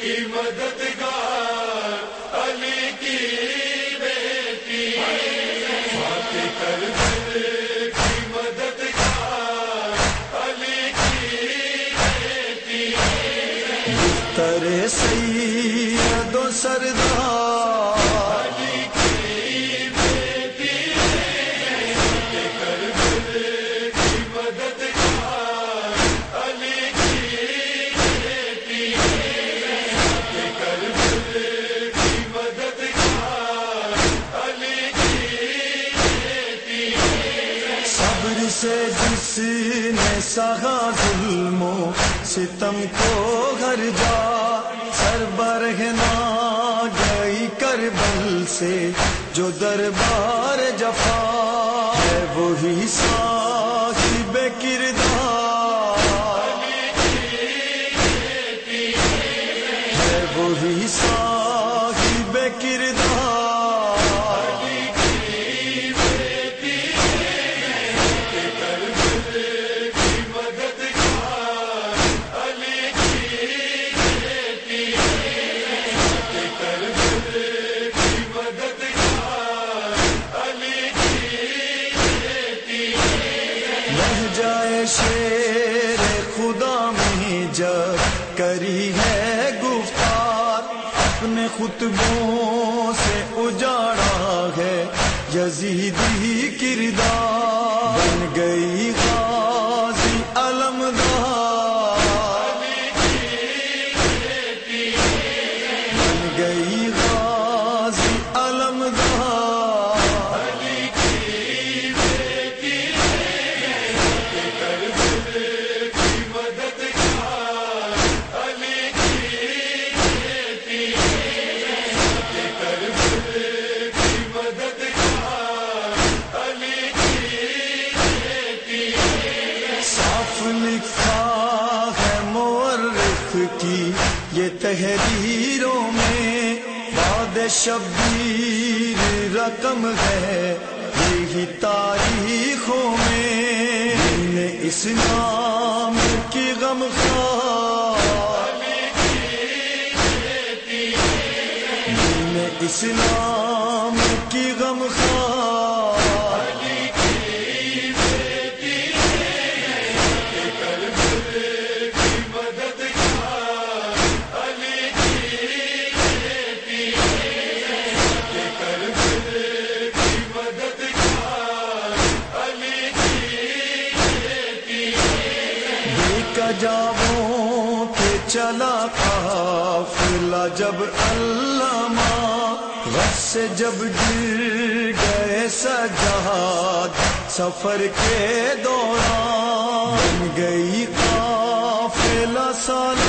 کی مددگار علی کی بیٹی۔ کی مددگار علی کی بیٹی۔ ترے سی سہا ظلم و ستم کو گھر جا۔ سر برہنا گئی کربل سے جو دربار جفا۔ ہے وہی صاحب شیر خدا میں جب کری ہے گفتار، اپنے خطبوں سے اجاڑا ہے یزیدی کردار۔ بن گئی کی یہ تحریروں میں بعد شبیر رقم ہے، یہی تاریخوں میں نے اس نام کی غم خواہ۔ نے اس نام کی غم خواہ۔ چلا قافلہ جب علامہ غص سے جب گر گئے سجاد سفر کے دوران گئی قافلہ سال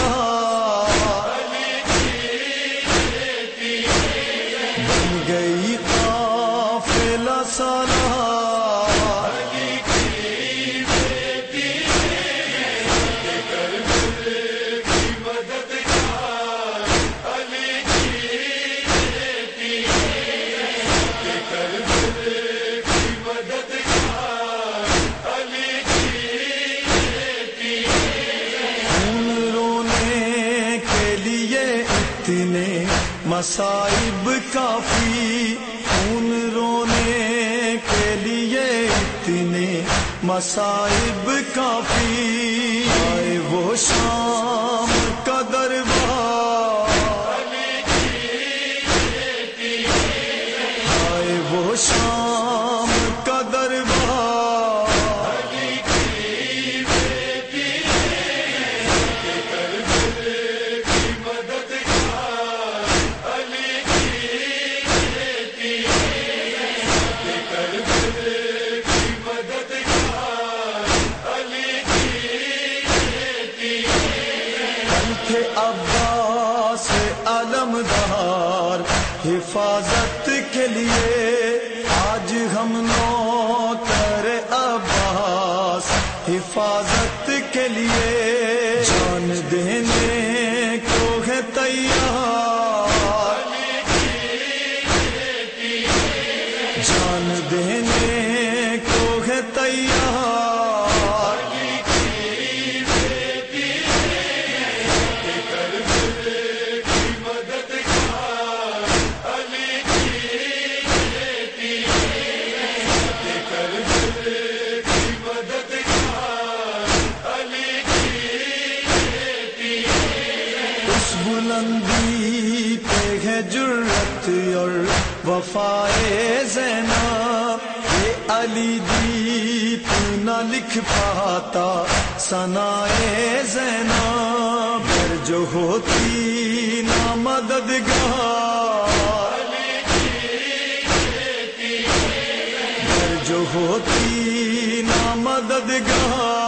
مصائب کافی خون رونے کے لیے اتنے مصائب کافی۔ آئے وہ شام عباس علمدار، حفاظت کے لیے آج ہم نو تر عباس، حفاظت کے لیے جان دینے کو ہے تیار۔ جان دینے کو ہے تیار۔ بلندی پہ ہے جرت اور وفائے زینا یہ علی دیپ، نہ لکھ پاتا سنائے زینا پر جو ہوتی نہ مددگار۔ جو ہوتی نہ مددگار۔